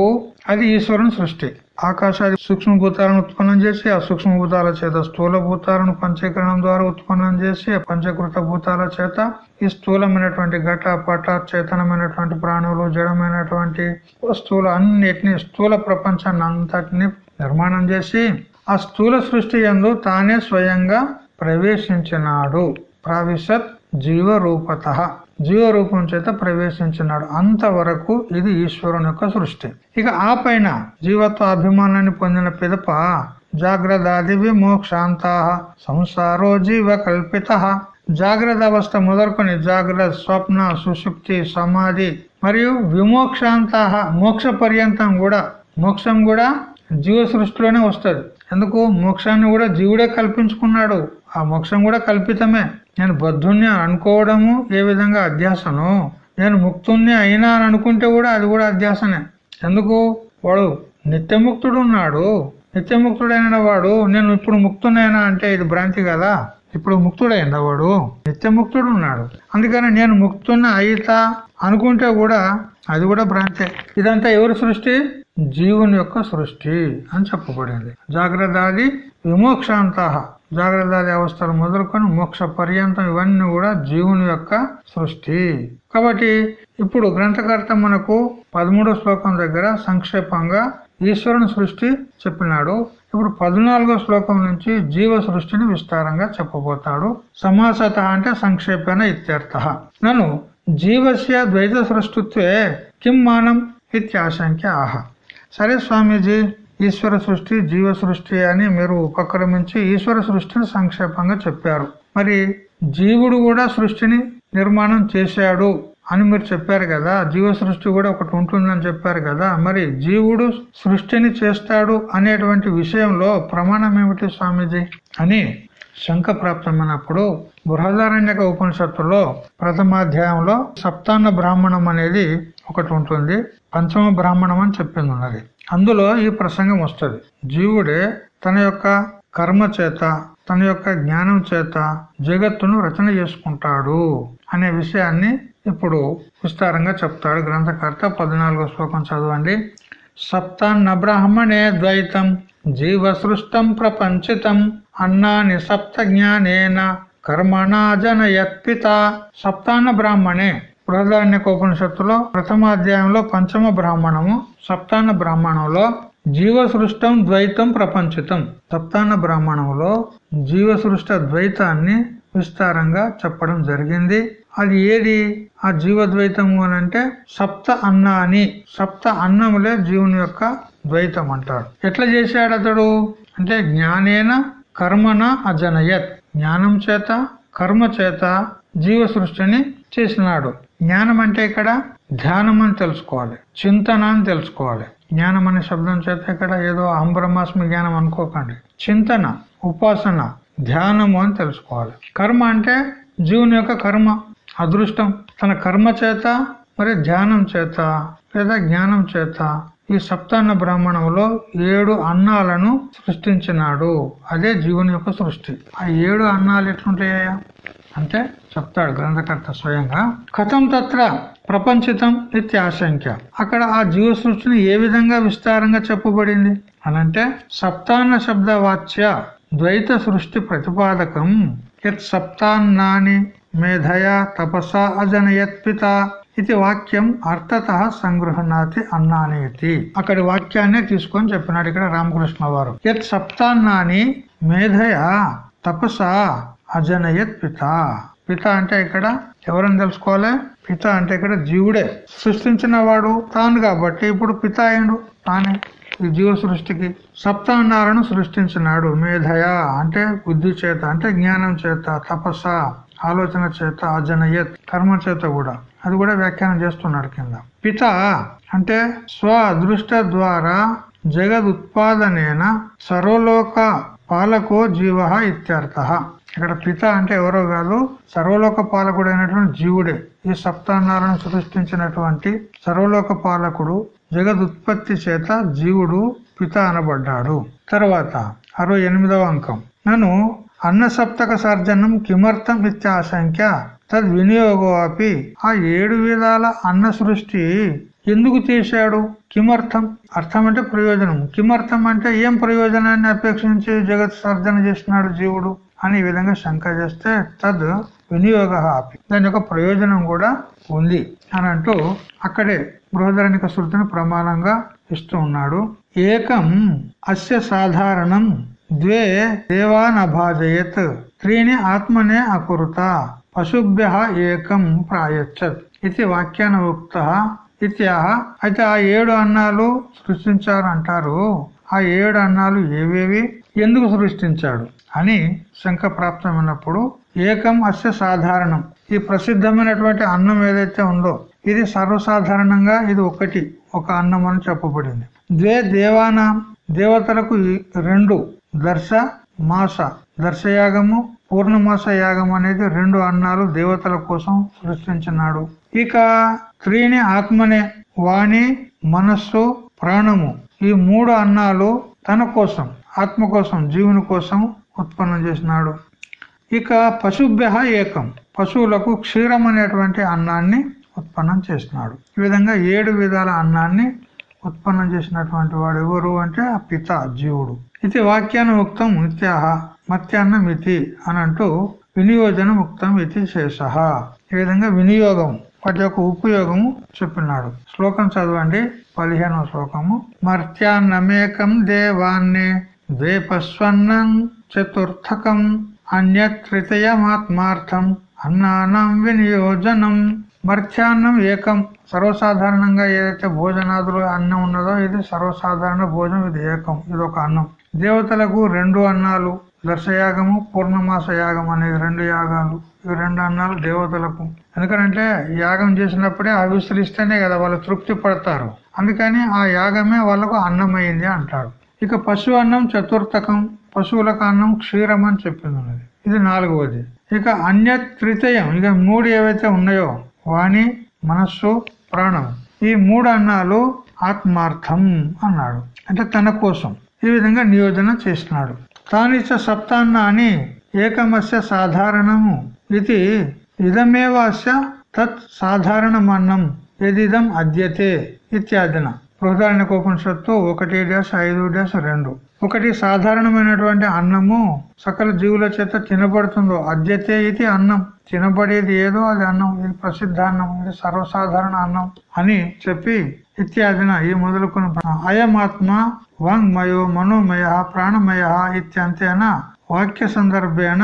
Speaker 1: అది ఈశ్వరుని సృష్టి. ఆకాశాది సూక్ష్మభూతాలను ఉత్పన్నం చేసి ఆ సూక్ష్మభూతాల చేత స్థూల భూతాలను పంచీకరణం ద్వారా ఉత్పన్నం చేసి ఆ పంచకృత భూతాల చేత ఈ స్థూలమైనటువంటి ఘట పట చేతనమైనటువంటి ప్రాణులు జడమైనటువంటి వస్తువులు అన్నిటినీ స్థూల ప్రపంచాన్ని అంతటిని నిర్మాణం చేసి ఆ స్థూల సృష్టి ఎందు తానే స్వయంగా ప్రవేశించినాడు. ప్రావిశత్ జీవరూపత. జీవరూపం చేత ప్రవేశించినాడు. అంతవరకు ఇది ఈశ్వరుని యొక్క సృష్టి. ఇక ఆ పైన జీవత్వ అభిమానాన్ని పొందిన పిదప జాగ్రత్తాది విమోక్షాంత సంసారో జీవ కల్పిత జాగ్రత్త అవస్థ మొదలుకొని జాగ్రత్త స్వప్న సుషుప్తి సమాధి మరియు విమోక్షాంత. మోక్ష పర్యంతం కూడా మోక్షం కూడా జీవ సృష్టిలోనే వస్తుంది. ఎందుకు? మోక్షాన్ని కూడా జీవుడే కల్పించుకున్నాడు. ఆ మోక్షం కూడా కల్పితమే. నేను బద్ధుణ్ణి అనుకోవడము ఏ విధంగా అధ్యాసను? నేను ముక్తుణ్ణి అయినా అని అనుకుంటే కూడా అది కూడా అధ్యాసనే ఎందుకు? వాడు నిత్యముక్తుడు ఉన్నాడు నిత్యముక్తుడైన వాడు. నేను ఇప్పుడు ముక్తునైనా అంటే ఇది భ్రాంతి కదా. ఇప్పుడు ముక్తుడైందా వాడు నిత్యముక్తుడు ఉన్నాడు అందుకని నేను ముక్తున్న అయితా అనుకుంటే కూడా అది కూడా భ్రాంతే. ఇదంతా ఎవరి సృష్టి? జీవుని యొక్క సృష్టి అని చెప్పబడింది. జాగ్రత్తాది విమోక్షాంత. జాగ్రత్తాది అవస్థలు మొదలుకొని మోక్ష పర్యంతం ఇవన్నీ కూడా జీవుని యొక్క సృష్టి. కాబట్టి ఇప్పుడు గ్రంథకర్త మనకు పదమూడో శ్లోకం దగ్గర సంక్షేపంగా ఈశ్వరుని సృష్టి చెప్పినాడు. ఇప్పుడు పద్నాలుగో శ్లోకం నుంచి జీవ సృష్టిని విస్తారంగా చెప్పబోతాడు. సమాసత అంటే సంక్షేపణ ఇత్యర్థ. నన్ను జీవస్య ద్వైత సృష్టిత్వే కిం మానం ఇత్యాశంక్య. ఆహా సరే స్వామీజీ ఈశ్వర సృష్టి జీవ సృష్టి అని మీరు ఉపక్రమించి ఈశ్వర సృష్టిని సంక్షేపంగా చెప్పారు. మరి జీవుడు కూడా సృష్టిని నిర్మాణం చేశాడు అని మీరు చెప్పారు కదా. జీవ సృష్టి కూడా ఒకటి ఉంటుందని చెప్పారు కదా. మరి జీవుడు సృష్టిని చేస్తాడు అనేటువంటి విషయంలో ప్రమాణం ఏమిటి స్వామీజీ? అని శంఖ ప్రాప్తమైనప్పుడు బృహదారణ్యక ఉపనిషత్తులో ప్రథమాధ్యాయంలో సప్తాన్న బ్రాహ్మణం అనేది ఒకటి ఉంటుంది. పంచమ బ్రాహ్మణం అని చెప్పింది ఉన్నది. అందులో ఈ ప్రసంగం వస్తుంది. జీవుడే తన యొక్క కర్మ చేత తన యొక్క జ్ఞానం చేత జగత్తును రచన చేసుకుంటాడు అనే విషయాన్ని ఇప్పుడు విస్తారంగా చెప్తాడు గ్రంథకర్త. పద్నాలుగో శ్లోకం చదవండి. సప్తాన్న బ్రాహ్మణే ద్వైతం జీవ సృష్టం ప్రపంచితం అన్నాని సప్త జ్ఞానేన కర్మణా జనయత్పిత. సప్తాన్న బ్రాహ్మణే. ప్రథమ ప్రథమాధ్యాయంలో పంచమ బ్రాహ్మణము సప్తాన్న బ్రాహ్మణంలో జీవ సృష్టం ద్వైతం ప్రపంచితం. సప్తాన్న బ్రాహ్మణంలో జీవ సృష్ట ద్వైతాన్ని విస్తారంగా చెప్పడం జరిగింది. అది ఏది? ఆ జీవద్వైతము అని అంటే సప్త అన్నాని సప్త అన్నములే జీవుని యొక్క ద్వైతం అంటాడు ఎట్లా చేశాడు అతడు? అంటే జ్ఞానేన కర్మణ అజనయత్. జ్ఞానం చేత కర్మ చేత జీవ సృష్టిని చేసినాడు. జ్ఞానం అంటే ఇక్కడ ధ్యానం అని తెలుసుకోవాలి. చింతన అని తెలుసుకోవాలి. జ్ఞానం అనే శబ్దం చేత ఇక్కడ ఏదో అహం బ్రహ్మాస్మి జ్ఞానం అనుకోకండి. చింతన ఉపాసన ధ్యానము అని తెలుసుకోవాలి. కర్మ అంటే జీవుని యొక్క కర్మ అదృష్టం. తన కర్మ చేత మరి ధ్యానం చేత లేదా జ్ఞానం చేత ఈ సప్తాన్న బ్రాహ్మణంలో ఏడు అన్నాలను సృష్టించినాడు. అదే జీవుని యొక్క సృష్టి. ఆ ఏడు అన్నాలు ఎట్లుంటాయా అంటే చెప్తాడు గ్రంథకర్త స్వయంగా కథం తత్ర ప్రపంచితం ఇత్యాశంక్య అక్కడ ఆ జీవ సృష్టిని ఏ విధంగా విస్తారంగా చెప్పబడింది? అనంటే సప్తాన్న శబ్ద వాచ్య ద్వైత సృష్టి ప్రతిపాదకం యత్ సప్తాన్నాని మేధయా తపసా అజనయత్ పిత ఇది వాక్యం అర్థత సంగృహణాతి అన్నానేతి. అక్కడి వాక్యాన్నే తీసుకొని చెప్పినాడు ఇక్కడ రామకృష్ణ వారు. యత్ సప్తాన్నాని మేధయ తపస అజనయత్ పిత. పిత అంటే ఇక్కడ ఎవరని తెలుసుకోవాలి? పిత అంటే ఇక్కడ జీవుడే. సృష్టించిన వాడు తాను కాబట్టి ఇప్పుడు పిత అయిండు తానే. ఈ జీవ సృష్టికి. సప్తాన్నాలను సృష్టించినాడు. మేధయ అంటే బుద్ధి చేత అంటే జ్ఞానం చేత తపస్స ఆలోచన చేత అజనయత్ కర్మ చేత కూడా. అది కూడా వ్యాఖ్యానం చేస్తున్నాడు కింద. పిత అంటే స్వ అదృష్ట ద్వారా జగదుత్పాదనేన సర్వలోక పాలకో జీవ ఇత్యర్థ. ఇక్కడ పిత అంటే ఎవరో కాదు సర్వలోక పాలకుడు అయినటువంటి జీవుడే. ఈ సప్తాన్నాలను సృష్టించినటువంటి సర్వలోక పాలకుడు జగదుత్పత్తి చేత జీవుడు పిత అనబడ్డాడు. తర్వాత అరవై ఎనిమిదవ అంకం. నన్ను అన్న సప్తక సర్జనం కిమర్థం ఇత్యాశంక్య తద్వినియోగో అపి ఆ ఏడు విధాల అన్న సృష్టి ఎందుకు చేశాడు? కిమర్థం. అర్థం అంటే ప్రయోజనం కిమర్థం అంటే ఏం ప్రయోజనాన్ని అపేక్షించి జగత్ సర్జన చేస్తున్నాడు జీవుడు అని ఈ విధంగా శంక చేస్తే తద్ వినియోగ ఆపి దాని యొక్క ప్రయోజనం కూడా ఉంది అని అంటూ అక్కడే బృహదరణిక శృతిని ప్రమాణంగా ఇస్తూ ఉన్నాడు. ఏకం అస్య సాధారణం ద్వే దేవానభాజయత్. త్రీని ఆత్మనే అకురుత. పశుభ్య ఏకం ప్రాయచ్చత్ ఇది వాక్యానుక్త ఇత్యాహ అయితే ఆ ఏడు అన్నాలు సృష్టించారు అంటారు. ఆ ఏడు అన్నాలు ఏవేవి? ఎందుకు సృష్టించాడు? అని శంఖ ప్రాప్తమైనప్పుడు ఏకం అస్య సాధారణం. ఈ ప్రసిద్ధమైనటువంటి అన్నం ఏదైతే ఉందో ఇది సర్వసాధారణంగా ఇది ఒకటి ఒక అన్నం అని చెప్పబడింది. ద్వే దేవాన దేవతలకు రెండు దర్శ మాస దర్శయాగము పూర్ణమాస యాగం అనేది రెండు అన్నాలు దేవతల కోసం సృష్టించినాడు. ఇక త్రీని ఆత్మనే వాణి మనస్సు ప్రాణము ఈ మూడు అన్నాలు తన కోసం ఆత్మ కోసం జీవుని కోసం ఉత్పన్నం చేసినాడు. ఇక పశుభ్య ఏకం పశువులకు క్షీరం అనేటువంటి అన్నాన్ని ఉత్పన్నం చేసినాడు. ఈ విధంగా ఏడు విధాల అన్నాన్ని ఉత్పన్నం చేసినటువంటి వాడు ఎవరు అంటే ఆ పిత జీవుడు. ఇది వాక్యాన్ని ఉక్తం నిత్యాహ. మత్యాన్నం ఇతి అని అంటూ వినియోజన ముక్తం ఇది శేష. ఈ విధంగా వినియోగం వాటి యొక్క ఉపయోగము చెప్పినాడు. శ్లోకం చదవండి. పదిహేనవ శ్లోకము. మర్త్యాన్నమేకం దేవాన్నే ద్వేపస్వన్నం చతుర్థకం అన్యతృతయమాత్మార్థం అన్నానం వినియోజనం. మర్త్యాన్నం ఏకం. సర్వసాధారణంగా ఏదైతే భోజనాదులు అన్నం ఉన్నదో ఇది సర్వసాధారణ భోజనం ఇది ఏకం. ఇది ఒక అన్నం. దేవతలకు రెండు అన్నాలు. దర్శయాగము పూర్ణమాస యాగం అనేది రెండు యాగాలు. ఇవి రెండు అన్నాలు దేవతలకు. ఎందుకంటే యాగం చేసినప్పుడే అవిశ్రిస్తేనే కదా వాళ్ళు తృప్తి పడతారు. అందుకని ఆ యాగమే వాళ్ళకు అన్నమైంది అంటాడు ఇక పశు అన్నం చతుర్థకం పశువులకు అన్నం క్షీరం అని చెప్పింది ఉన్నది. ఇది నాలుగవది. ఇక అన్య తృతీయం ఇక మూడు ఏవైతే ఉన్నాయో వాణి మనస్సు ప్రాణం. ఈ మూడు అన్నాలు ఆత్మార్థం అన్నాడు. అంటే తన కోసం. ఈ విధంగా నియోజన చేసినాడు తానిచ సప్తాన్నాని ఏకమస్య సాధారణము ఇది ఇదమేవాస్య తత్ సాధారణమన్నం ఎదిదం అద్యతే ఇత్యాదిన. బృహదారణ్యకోపనిషత్తు ఒకటి డాష్ ఐదు డాష్ రెండు. ఒకటి సాధారణమైనటువంటి అన్నము సకల జీవుల చేత తినబడుతుందో అద్యతే ఇది అన్నం. తినబడేది ఏదో అది అన్నం ఇది ప్రసిద్ధ అన్నం ఇది సర్వసాధారణ అన్నం అని చెప్పి ఇత్యాదిన ఈ మొదలుకున్న అయమాత్మ వాంగ్మయో మనోమయ ప్రాణమయ ఇత్యంతేన వాక్య సందర్భేణ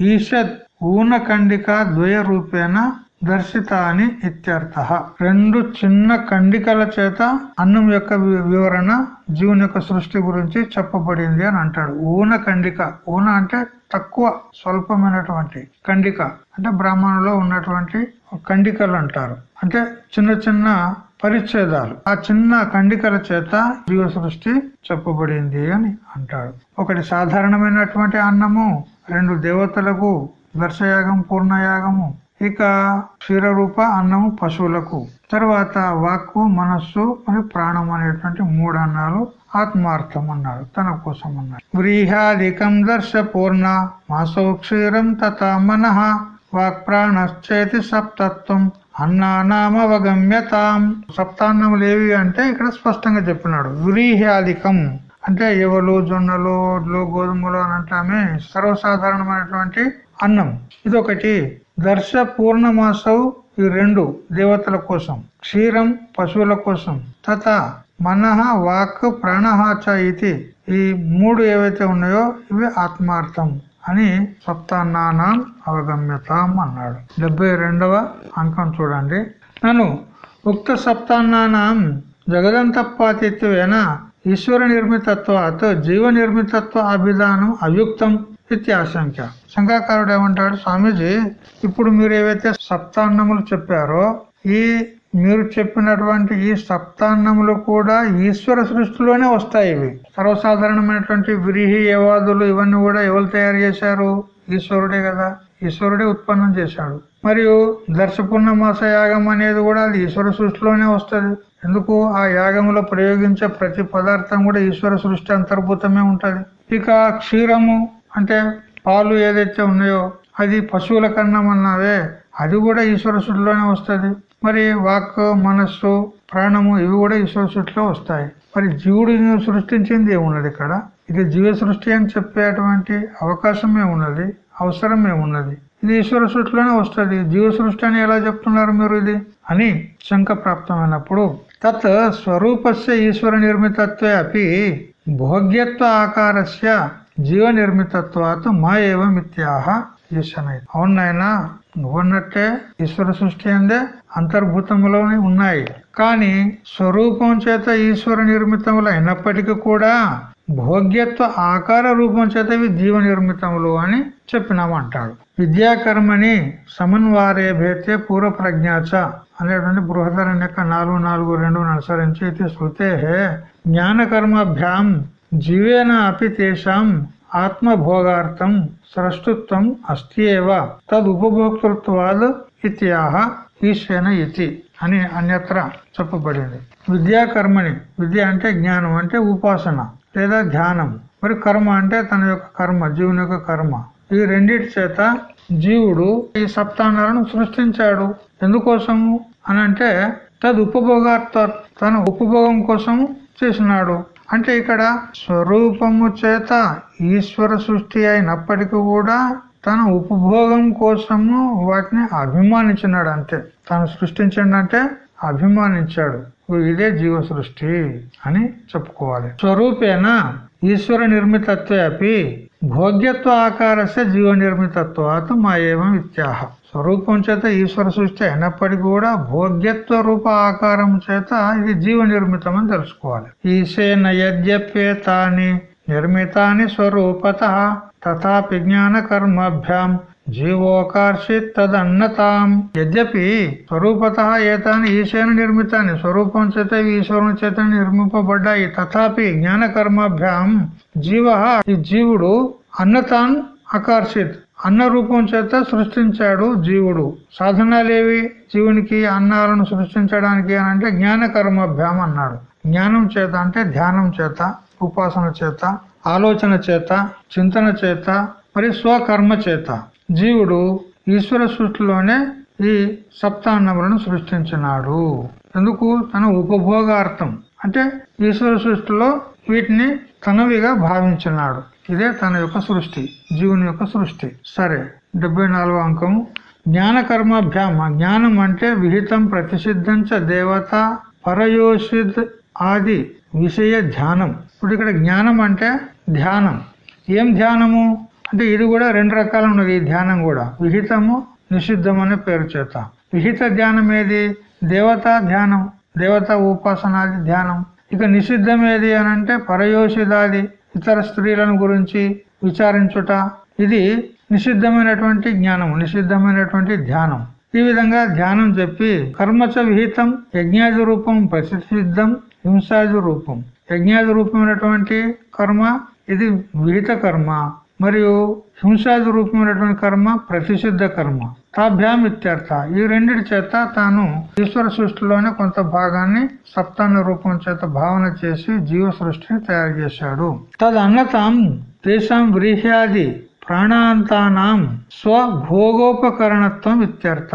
Speaker 1: ఈషద్ ఊనకండిక ద్వయ రూపేణ దర్శిత అని ఇత్యర్థ రెండు చిన్న కండికల చేత అన్నం యొక్క వివరణ జీవుని యొక్క సృష్టి గురించి చెప్పబడింది అని అంటాడు. ఊన కండిక. ఊన అంటే తక్కువ స్వల్పమైనటువంటి కండిక. అంటే బ్రాహ్మణులో ఉన్నటువంటి కండికలు అంటారు. అంటే చిన్న చిన్న పరిచ్ఛేదాలు. ఆ చిన్న కండికల చేత జీవ సృష్టి చెప్పబడింది అని అంటాడు. ఒకటి సాధారణమైనటువంటి అన్నము రెండు దేవతలకు దర్శయాగం పూర్ణయాగము ఇక క్షీరరూప అన్నము పశువులకు. తర్వాత వాక్కు మనస్సు మరియు ప్రాణం అనేటువంటి మూడు అన్నాలు ఆత్మార్థం అన్నాడు తన కోసం అన్నాడు. వ్రీహాదికం దర్శ పూర్ణ మాసౌ క్షీరం తథా మన వాక్ ప్రాణశ్చేతి సప్తత్వం. అన్నానామవగమ్యతాం. సప్తాన్నములు ఏవి అంటే ఇక్కడ స్పష్టంగా చెప్పినాడు. వ్రీహ్యాధికం. అంటే ఎవలు జొన్నలు ఒడ్లు గోధుమలు అని అంటామే సర్వసాధారణమైనటువంటి అన్నం. ఇదొకటి. దర్శ పూర్ణమాసవు ఈ రెండు దేవతల కోసం. క్షీరం పశువుల కోసం. తత మనహ వాక్ ప్రాణహాచ ఇది. ఈ మూడు ఏవైతే ఉన్నాయో ఇవి ఆత్మార్థం. అని సప్తాన్నానాం అవగమ్యతాం అన్నాడు. డెబ్బై రెండవ అంకం చూడండి. నన్ను ఉక్త సప్తాన్నానాం జగదంతపాతిత్వేన ఈశ్వర నిర్మితత్వాత్ జీవ నిర్మితత్వ అభిధానం అయుక్తం ఇత్యాశంక శంకాకారుడు ఏమంటాడు? స్వామీజీ ఇప్పుడు మీరు ఏవైతే సప్తాన్నములు చెప్పారో ఈ మీరు చెప్పినటువంటి ఈ సప్తాన్నములు కూడా ఈశ్వర సృష్టిలోనే వస్తాయి ఇవి. సర్వసాధారణమైనటువంటి వ్రీహి యవాదులు ఇవన్నీ కూడా ఎవరు తయారు చేశారు? ఈశ్వరుడే కదా. ఈశ్వరుడే ఉత్పన్నం చేశాడు. మరియు దర్శపూర్ణమాస యాగం అనేది కూడా అది ఈశ్వర సృష్టిలోనే వస్తుంది. ఎందుకు? ఆ యాగంలో ప్రయోగించే ప్రతి పదార్థం కూడా ఈశ్వర సృష్టి అంతర్భూతమే ఉంటది. ఇక క్షీరము అంటే పాలు ఏదైతే ఉన్నాయో అది పశువుల కన్నం అన్నదే. అది కూడా ఈశ్వర సృష్టిలోనే వస్తుంది. మరి వాక్ మనస్సు ప్రాణము ఇవి కూడా ఈశ్వర సృష్టిలో వస్తాయి. మరి జీవుడిని సృష్టించింది ఏమున్నది ఇక్కడ? ఇది జీవ సృష్టి అని చెప్పేటువంటి అవకాశం ఏమున్నది అవసరం ఏమున్నది ఇది ఈశ్వర సృష్టిలోనే వస్తుంది. జీవ సృష్టి అని ఎలా చెప్తున్నారు మీరు ఇది? అని శంక ప్రాప్తమైనప్పుడు తత్ స్వరూపస్య ఈశ్వర నిర్మితత్వే అపి భోగ్యత్వ ఆకారస్య జీవ నిర్మితత్వాత మా ఏవ మిత్యాహ ఈశనై అవునాయనా నువ్వన్నట్టే ఈశ్వర సృష్టి అందే అంతర్భూతములోనే ఉన్నాయి. కానీ స్వరూపం చేత ఈశ్వర నిర్మితములు అయినప్పటికీ కూడా భోగ్యత్వ ఆకార రూపం చేత ఇవి జీవ నిర్మితములు అని చెప్పినామంటాడు. విద్యాకర్మని సమన్వారే భేతే పూర్వ ప్రజ్ఞాచ అనేటువంటి బృహదరణ్యక నాలుగు నాలుగు రెండు అనుసరించి ఇది శృతే. జ్ఞానకర్మాభ్యాం జీవేన అపి తేషాం ఆత్మభోగార్థం సృష్టిత్వం అస్తియేవ తదుపభోక్తృత్వాద్ ఇత్యాహ ఈశ్వన ఇతి అని అన్యత్ర చెప్పబడింది. విద్యాకర్మని విద్య అంటే జ్ఞానం అంటే ఉపాసన లేదా ధ్యానం. మరి కర్మ అంటే తన యొక్క కర్మ జీవుని యొక్క కర్మ. ఈ రెండిటి చేత జీవుడు ఈ సప్తానాలను సృష్టించాడు. ఎందుకోసము అని అంటే తదు ఉపభోగార్థ తన ఉపభోగం కోసం చేసినాడు. అంటే ఇక్కడ స్వరూపము చేత ఈశ్వర సృష్టి అయినప్పటికీ కూడా తన ఉపభోగం కోసము వాటిని అభిమానించినాడు అంతే. తను సృష్టించండి అభిమానించాడు. ఇదే జీవ సృష్టి అని చెప్పుకోవాలి. స్వరూపేణ ఈశ్వర నిర్మితత్వే అపి భోగ్యత్వ ఆకారస్య జీవ నిర్మితత్వాత్ మా ఏవం ఇత్యాహ. స్వరూపం చేత ఈశ్వర సృష్టి అయినప్పటికీ కూడా భోగ్యత్వ రూప ఆకారం చేత ఇది జీవ నిర్మితం అని తెలుసుకోవాలి. ఈశేన యద్యప్యేతాని నిర్మితాని స్వరూపత తథాపి జ్ఞాన కర్మాభ్యాం జీవోకార్షిత్ తదన్నతాం యద్యపి స్వరూపత ఏతాన్ని ఈశేన నిర్మితాన్ని స్వరూపం చేత ఈశ్వరుని చేత నిర్మింపబడ్డాయి. తథాపి జ్ఞాన కర్మాభ్యాం జీవ. ఈ జీవుడు అన్నతాన్ ఆకర్షిత్ అన్న రూపం చేత సృష్టించాడు జీవుడు. సాధనాలేవి? జీవునికి అన్నాలను సృష్టించడానికి అని అంటే జ్ఞాన కర్మాభ్యాం అన్నాడు. జ్ఞానం చేత అంటే ధ్యానం చేత ఉపాసన చేత ఆలోచన చేత చింతన చేత మరి స్వకర్మ చేత. జీవుడు ఈశ్వర సృష్టిలోనే ఈ సప్తాన్నములను సృష్టించినాడు. ఎందుకు? తన ఉపభోగార్థం. అంటే ఈశ్వర సృష్టిలో వీటిని తనవిగా భావించినాడు. ఇదే తన యొక్క సృష్టి జీవుని యొక్క సృష్టి. సరే డెబ్బై నాలుగో అంకము. జ్ఞాన కర్మాభ్యామ జ్ఞానం అంటే విహితం ప్రతిసిద్ధంచ దేవత పరయోషిద్ ఆది విషయ ధ్యానం. ఇప్పుడు ఇక్కడ జ్ఞానం అంటే ధ్యానం. ఏం ధ్యానము? అంటే ఇది కూడా రెండు రకాలు ఉన్నది ఈ ధ్యానం కూడా. విహితము నిషిద్ధం అనే పేరు చేత. విహిత ధ్యానం ఏది? దేవతా ధ్యానం దేవతా ఉపాసనాది ధ్యానం. ఇక నిషిద్ధం ఏది అని అంటే పరయోషిదాది ఇతర స్త్రీలను గురించి విచారించుట. ఇది నిషిద్ధమైనటువంటి జ్ఞానం నిషిద్ధమైనటువంటి ధ్యానం. ఈ విధంగా ధ్యానం చెప్పి కర్మచ విహితం యజ్ఞాది రూపం ప్రసిద్ధం హింసాది రూపం. యజ్ఞాది రూపమైనటువంటి కర్మ ఇది విహిత కర్మ. మరియు హింసాది రూపమైనటువంటి కర్మ ప్రతిషిద్ధ కర్మ తాభ్యాం ఇత్యర్థ ఈ రెండిటి చేత తాను ఈశ్వర సృష్టిలోనే కొంత భాగాన్ని సప్తాన్న రూపం చేత భావన చేసి జీవ సృష్టిని తయారు చేశాడు. తదన్నతాం తేషాం వ్రీహ్యాది ప్రాణాంతానాం స్వభోగోపకరణత్వం ఇత్యర్థ.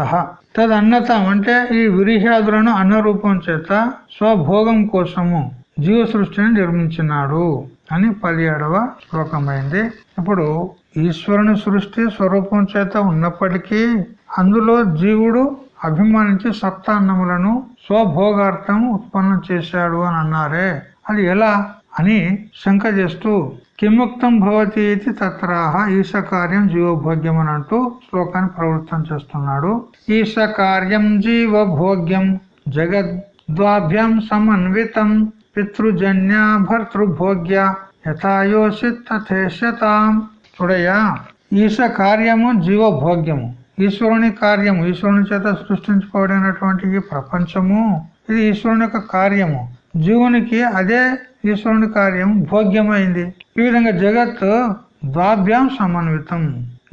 Speaker 1: తదన్నతం అంటే ఈ విరిహ్యాదులను అన్న రూపం చేత స్వభోగం కోసము జీవ సృష్టిని నిర్మించినాడు. అని పదిహేడవ శ్లోకమైంది. ఇప్పుడు ఈశ్వరుని సృష్టి స్వరూపం చేత ఉన్నప్పటికీ అందులో జీవుడు అభిమానించి సప్తాన్నములను స్వభోగార్థం ఉత్పన్నం చేశాడు అని అన్నారే. అది ఎలా? అని శంక చేస్తూ కిముక్తం భవతి ఇది తత్రాహ ఈశ కార్యం జీవభోగ్యం అని అంటూ శ్లోకాన్ని ప్రవృత్తం చేస్తున్నాడు. ఈశ కార్యం జీవభోగ్యం జగద్వాభ్యం సమన్వితం పితృజన్య భర్తృభోగ్య యథాయోషిత్ తథేష్యతాం చూడయ్యా ఈశ కార్యము జీవభోగ్యము ఈశ్వరుని కార్యము ఈశ్వరుని చేత సృష్టించబడినటువంటి ఈ ప్రపంచము ఇది ఈశ్వరుని యొక్క కార్యము. జీవునికి అదే ఈశ్వరుని కార్యం భోగ్యమైంది. ఈ విధంగా జగత్ ద్వాభ్యాం సమన్వితం.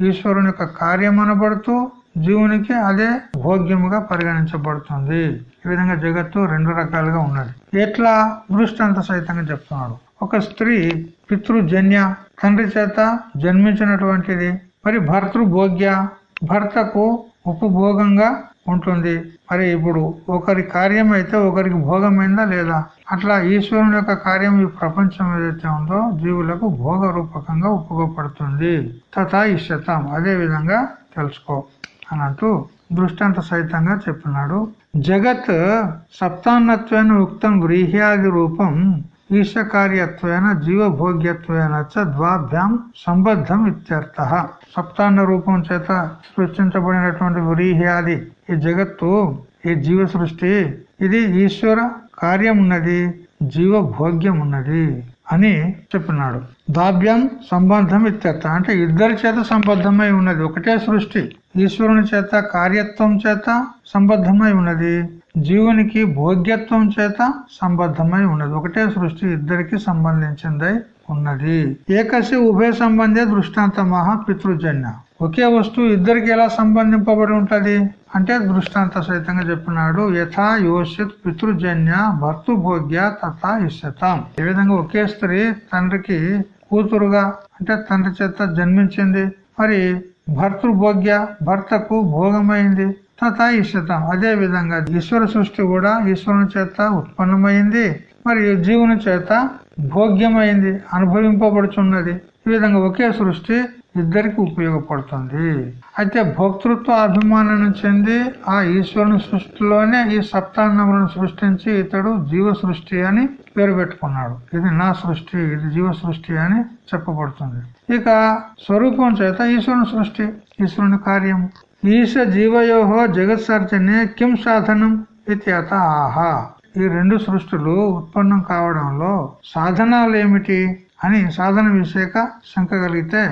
Speaker 1: ఈశ్వరుని యొక్క కార్యం అనబడుతూ జీవునికి అదే భోగ్యముగా పరిగణించబడుతుంది. ఈ విధంగా జగత్తు రెండు రకాలుగా ఉన్నది. ఎట్లా? దృష్టాంత సహితంగా చెప్తున్నాడు. ఒక స్త్రీ పితృజన్య తండ్రి చేత జన్మించినటువంటిది మరి భర్తృభోగ్య భర్తకు ఉపభోగంగా ఉంటుంది. మరి ఇప్పుడు ఒకరి కార్యం అయితే ఒకరికి భోగమైందా లేదా? అట్లా ఈశ్వరుని యొక్క కార్యం ఈ ప్రపంచం ఏదైతే ఉందో జీవులకు భోగ రూపకంగా ఉపయోగపడుతుంది. తథా ఇష్టతం అదే విధంగా తెలుసుకో. అనంటూ దృష్టాంత సహితంగా చెప్పినాడు. జగత్ సప్తాన్నత్వేన ఉక్తం వ్రీహ్యాది రూపం ఈశకార్యత్వేన జీవభోగ్యత్వేన చ ద్వాభ్యాం సంబద్ధం ఇత్యర్థ. సప్తాన్న రూపం చేత సృష్టించబడినటువంటి వ్రీహ్యాది ఈ జగత్తు ఈ జీవ సృష్టి ఇది ఈశ్వర కార్యం ఉన్నది జీవభోగ్యం ఉన్నది అని చెప్పినాడు. భావ్యం సంబంధం ఇత్యర్థ. అంటే ఇద్దరి చేత సంబద్ధమై ఉన్నది. ఒకటే సృష్టి. ఈశ్వరుని చేత కార్యత్వం చేత సంబద్ధమై ఉన్నది. జీవునికి భోగ్యత్వం చేత సంబద్ధమై ఉన్నది. ఒకటే సృష్టి. ఇద్దరికి సంబంధించిందై ఉన్నది. ఏకసి ఉభయ సంబంధే దృష్టాంత మహా పితృజన్య. ఒకే వస్తువు ఇద్దరికి ఎలా సంబంధింపబడి ఉంటది? అంటే దృష్టాంత సహితంగా చెప్పినాడు యథా యోషిత్ పితృజన్య భర్తృభోగ్య తథా ఇష్టతాం ఏ విధంగా ఒకే స్త్రీ తండ్రికి కూతురుగా అంటే తండ్రి చేత జన్మించింది. మరి భర్తృభోగ్య భర్తకు భోగమైంది. తథా ఇష్టతం అదే విధంగా ఈశ్వర సృష్టి కూడా ఈశ్వరుని చేత ఉత్పన్నమైంది. మరియు జీవుని చేత భోగ్యమైంది అనుభవింపబడుచున్నది. ఈ విధంగా ఒకే సృష్టి ఇద్దరికి ఉపయోగపడుతుంది. అయితే భోక్తృత్వ అభిమానం చెంది ఆ ఈశ్వరుని సృష్టిలోనే ఈ సప్తాన్నములను సృష్టించి ఇతడు జీవ సృష్టి అని పేరు పెట్టుకున్నాడు. ఇది నా సృష్టి ఇది జీవ సృష్టి అని చెప్పబడుతుంది. ఇక స్వరూపం చేత ఈశ్వరుని సృష్టి ఈశ్వరుని కార్యం ఈశ జీవయోహో జగత్సర్జనే కిం సాధనం ఇత్యత ఆహా. ఈ రెండు సృష్టిలు ఉత్పన్నం కావడంలో సాధనాలు ఏమిటి అని సాధన విషయక శంక కలిగితే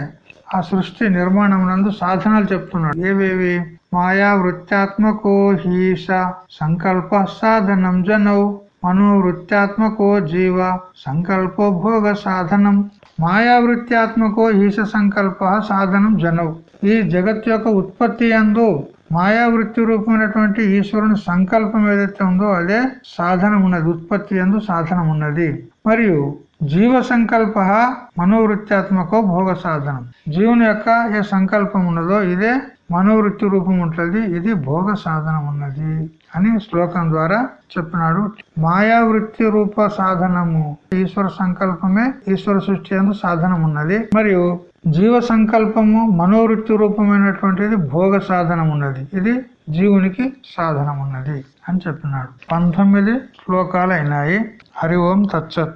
Speaker 1: ఆ సృష్టి నిర్మాణం నందు సాధనాలు చెప్తున్నాడు. ఏవేవి? మాయా వృత్తాత్మకో హీష సంకల్ప సాధనం జనౌ మనోవృత్యాత్మకో జీవ సంకల్పో భోగ సాధనం. మాయావృత్యాత్మకో ఈశ సంకల్ప సాధనం జనవు ఈ జగత్ యొక్క ఉత్పత్తి అందు మాయావృత్తి రూపమైనటువంటి ఈశ్వరుని సంకల్పం ఏదైతే ఉందో అదే సాధనం ఉన్నది ఉత్పత్తి అందు సాధనం ఉన్నది మరియు జీవ సంకల్ప మనోవృత్యాత్మకో భోగ సాధనం. జీవుని యొక్క ఏ సంకల్పం ఉన్నదో ఇదే మనోవృత్తి రూపం ఉంటుంది ఇది భోగ సాధనం ఉన్నది అని శ్లోకం ద్వారా చెప్పినాడు. మాయా వృత్తి రూప సాధనము ఈశ్వర సంకల్పమే ఈశ్వర సృష్టి అందు సాధనం ఉన్నది మరియు జీవ సంకల్పము మనోవృత్తి రూపమైనటువంటిది భోగ సాధనం ఉన్నది ఇది జీవునికి సాధనం ఉన్నది అని చెప్పినాడు. పంతొమ్మిది శ్లోకాలు అయినాయి హరి ఓం తచ్చత్